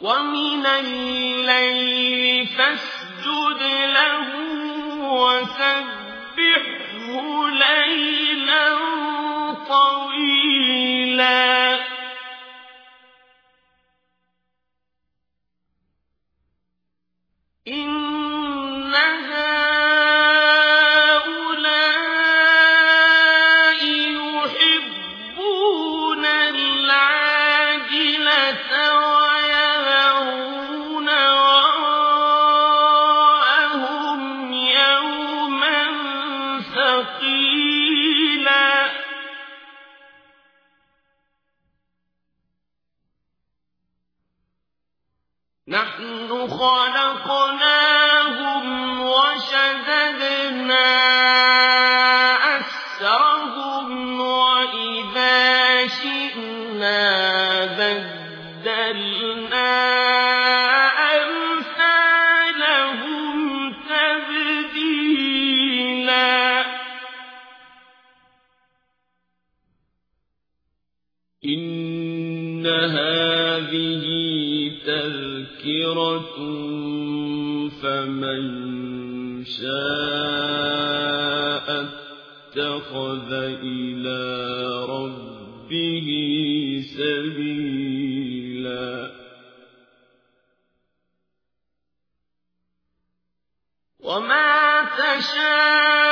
ومن الليل فاسجد له وسبحه ليلا نحن خلقناهم وشددنا أسرهم وإذا شئنا بدلنا أمثالهم تبديلا. إن هذه تذكرة فمن شاء اتخذ إلى ربه سبيلا وما تشاءون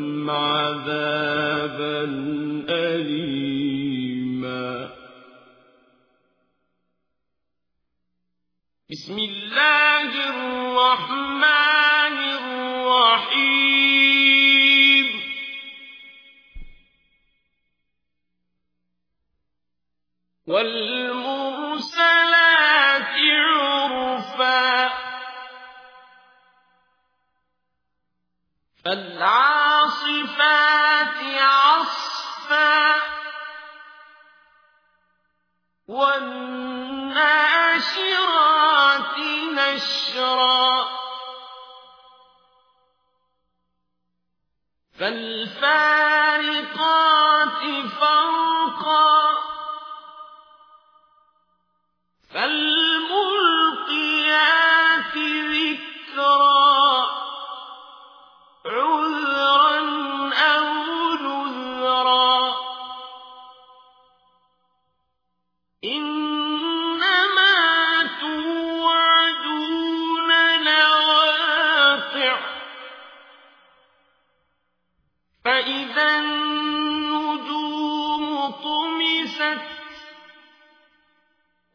عذابا أليما. بسم الله الرحمن الرحيم. والمرسلات عرفا. فالعاصفات عصفا والناشرات نشرا فالفارقات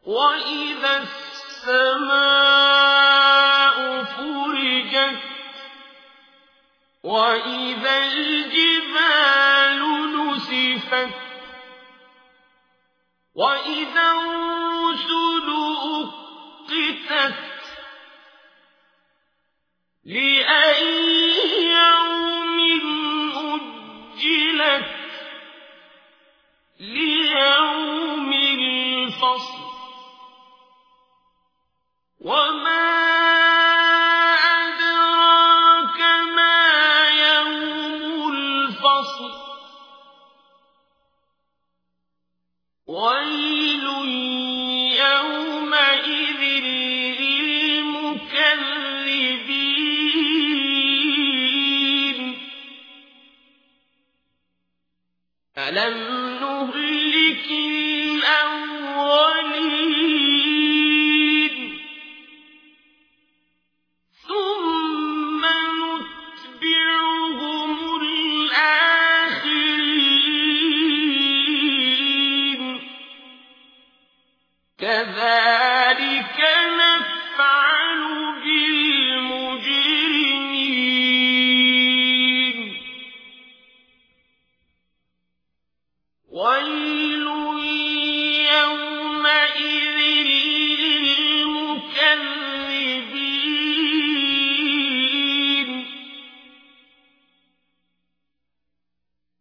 وإذا السماء فرجت وإذا الجبال نسفت وإذا الرسل أقتت لأي الفصل ويل يومئذ للمكذبين. ألم